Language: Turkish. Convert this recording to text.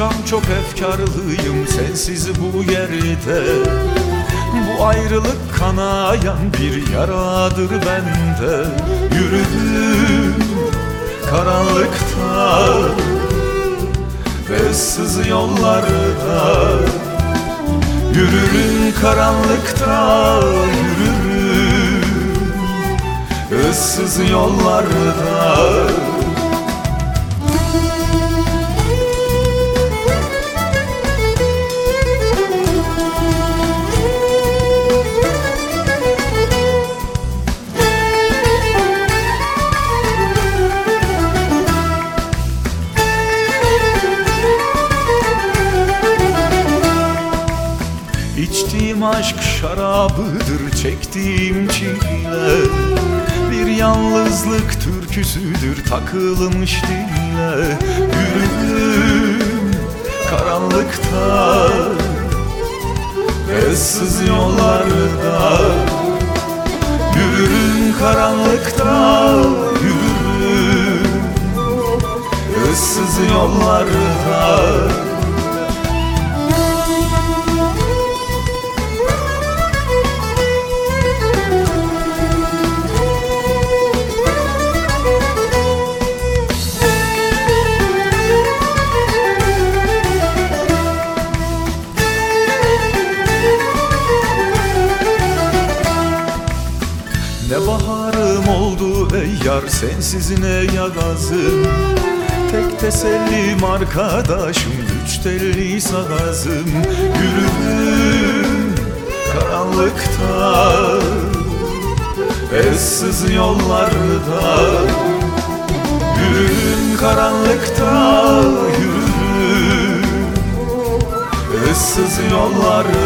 akşam çok efkarlıyım sensiz bu yerde. Bu ayrılık kanayan bir yaradır bende. Yürüdüm karanlıkta ve ıssız yollarda. Yürürüm karanlıkta yürürüm ıssız yollarda İçtiğim aşk şarabıdır çektiğim çile Bir yalnızlık türküsüdür takılmış dile Yürüdüm karanlıkta ıssız yollarda. Yürürüm karanlıkta yürürüm ıssız yollarda yar sensiz ne yagazım Tek tesellim arkadaşım güç telli sazım Yürüdüm karanlıkta ıssız yollarda. Yürüdüm karanlıkta yürüdüm ıssız yollarda